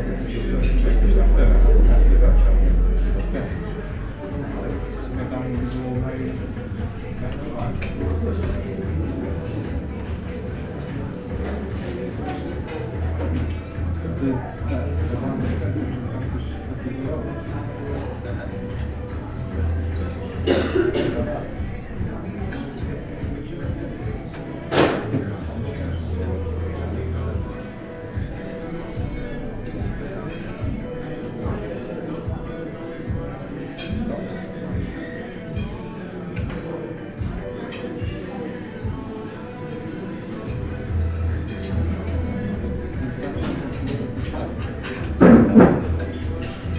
Jakieś tam